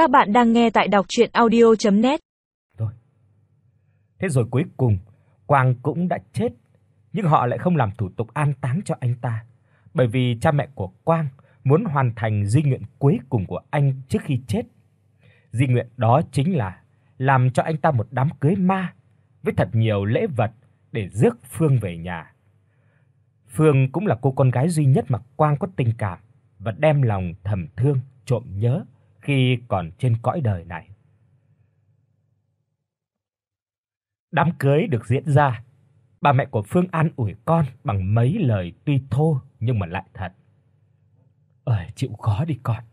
Các bạn đang nghe tại đọc audio net Thôi. Thế rồi cuối cùng Quang cũng đã chết, nhưng họ lại không làm thủ tục an táng cho anh ta, bởi vì cha mẹ của Quang muốn hoàn thành di nguyện cuối cùng của anh trước khi chết. Di nguyện đó chính là làm cho anh ta một đám cưới ma với thật nhiều lễ vật để rước Phương về nhà. Phương cũng là cô con gái duy nhất mà Quang có tình cảm và đem lòng thầm thương, trộm nhớ khi còn trên cõi đời này. Đám cưới được diễn ra, bà mẹ của Phương an ủi con bằng mấy lời tuy thô nhưng mà lại thật. "Ơi, chịu khó đi con.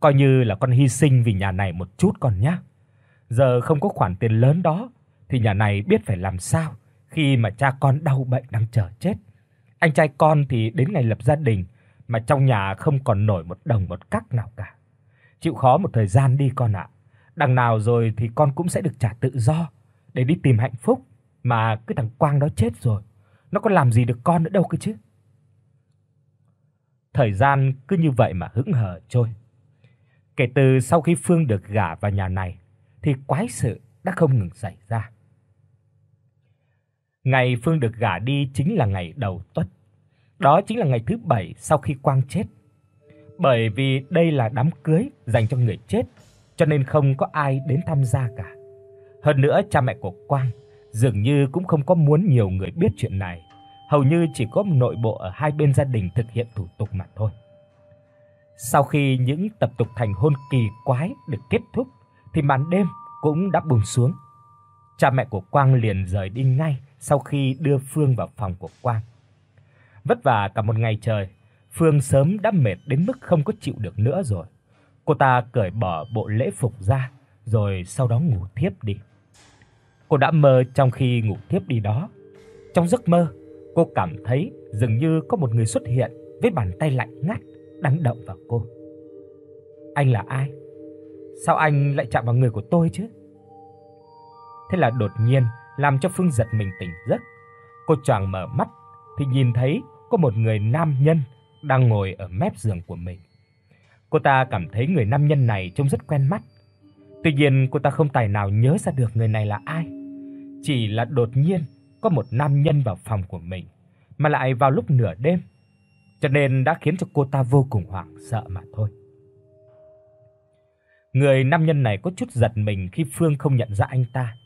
Coi như là con hy sinh vì nhà này một chút con nhé. Giờ không có khoản tiền lớn đó thì nhà này biết phải làm sao khi mà cha con đau bệnh đang chờ chết. Anh trai con thì đến ngày lập gia đình mà trong nhà không còn nổi một đồng một cắc nào cả. Chịu khó một thời gian đi con ạ. Đằng nào rồi thì con cũng sẽ được trả tự do để đi tìm hạnh phúc, mà cái thằng Quang đó chết rồi, nó có làm gì được con nữa đâu cơ chứ. Thời gian cứ như vậy mà hững hờ trôi. Kể từ sau khi Phương được gả vào nhà này thì quái sự đã không ngừng xảy ra. Ngày Phương được gả đi chính là ngày đầu Tuất. Đó chính là ngày thứ bảy sau khi Quang chết. Bởi vì đây là đám cưới dành cho người chết, cho nên không có ai đến tham gia cả. Hơn nữa cha mẹ của Quang dường như cũng không có muốn nhiều người biết chuyện này, hầu như chỉ có nội bộ ở hai bên gia đình thực hiện thủ tục mà thôi. Sau khi những tập tục thành hôn kỳ quái được kết thúc thì màn đêm cũng đã buông xuống. Cha mẹ của Quang liền rời đi ngay sau khi đưa Phương vào phòng của Quang. Vất vả cả một ngày trời, Phương sớm đã mệt đến mức không có chịu được nữa rồi. Cô ta cởi bỏ bộ lễ phục ra rồi sau đó ngủ thiếp đi. Cô đã mơ trong khi ngủ thiếp đi đó. Trong giấc mơ, cô cảm thấy dường như có một người xuất hiện với bàn tay lạnh ngắt đang động vào cô. Anh là ai? Sao anh lại chạm vào người của tôi chứ? Thế là đột nhiên làm cho Phương giật mình tỉnh giấc. Cô choàng mở mắt thì nhìn thấy có một người nam nhân đang ngồi ở mép giường của mình. Cô ta cảm thấy người nam nhân này trông rất quen mắt. Tuy nhiên cô ta không tài nào nhớ ra được người này là ai. Chỉ là đột nhiên có một nam nhân vào phòng của mình, mà lại vào lúc nửa đêm, cho nên đã khiến cho cô ta vô cùng hoảng sợ mà thôi. Người nam nhân này có chút giật mình khi Phương không nhận ra anh ta,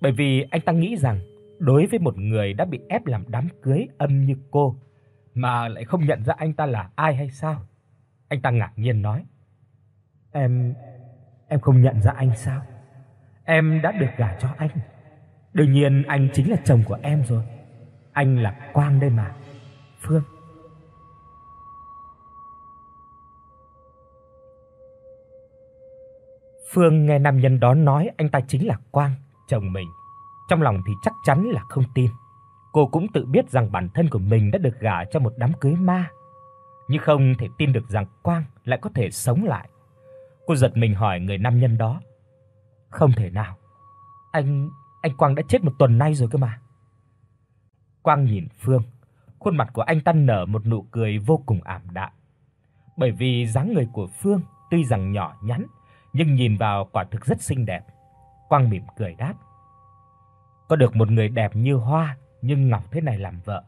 bởi vì anh ta nghĩ rằng đối với một người đã bị ép làm đám cưới âm như cô mà lại không nhận ra anh ta là ai hay sao? Anh ta ngạc nhiên nói: "Em em không nhận ra anh sao? Em đã được gả cho anh. Đương nhiên anh chính là chồng của em rồi. Anh là Quang đây mà. Phương." Phương nghe nam nhân đó nói anh ta chính là Quang, chồng mình. Trong lòng thì chắc chắn là không tin. Cô cũng tự biết rằng bản thân của mình đã được gả cho một đám cưới ma, nhưng không thể tin được rằng Quang lại có thể sống lại. Cô giật mình hỏi người nam nhân đó: "Không thể nào. Anh anh Quang đã chết một tuần nay rồi cơ mà." Quang nhìn Phương, khuôn mặt của anh ta nở một nụ cười vô cùng ảm đạm. Bởi vì dáng người của Phương tuy rằng nhỏ nhắn, nhưng nhìn vào quả thực rất xinh đẹp. Quang mỉm cười đáp: "Có được một người đẹp như hoa nhưng Ngọc thế này làm vợ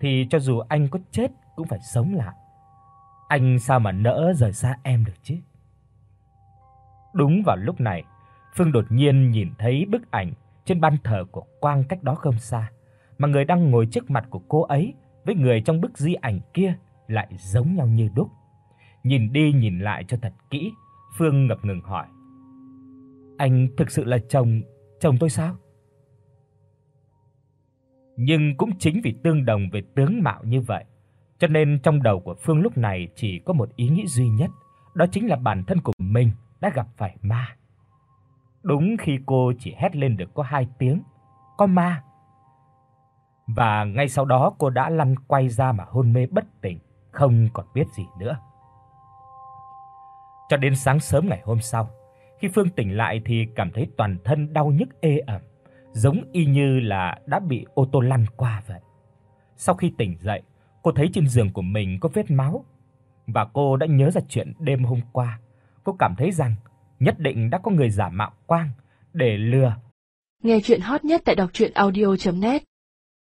thì cho dù anh có chết cũng phải sống lại. Anh sao mà nỡ rời xa em được chứ?" Đúng vào lúc này, Phương đột nhiên nhìn thấy bức ảnh trên ban thờ của Quang cách đó không xa, mà người đang ngồi trước mặt của cô ấy với người trong bức di ảnh kia lại giống nhau như đúc. Nhìn đi nhìn lại cho thật kỹ, Phương ngập ngừng hỏi: "Anh thực sự là chồng chồng tôi sao?" Nhưng cũng chính vì tương đồng về tướng mạo như vậy, cho nên trong đầu của Phương lúc này chỉ có một ý nghĩ duy nhất, đó chính là bản thân của mình đã gặp phải ma. Đúng khi cô chỉ hét lên được có hai tiếng, "Có ma!" Và ngay sau đó cô đã lăn quay ra mà hôn mê bất tỉnh, không còn biết gì nữa. Cho đến sáng sớm ngày hôm sau, khi Phương tỉnh lại thì cảm thấy toàn thân đau nhức ê ẩm, giống y như là đã bị ô tô lăn qua vậy. Sau khi tỉnh dậy, cô thấy trên giường của mình có vết máu và cô đã nhớ ra chuyện đêm hôm qua. Cô cảm thấy rằng nhất định đã có người giả mạo Quang để lừa. Nghe truyện hot nhất tại doctruyenaudio.net